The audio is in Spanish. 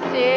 Gracias.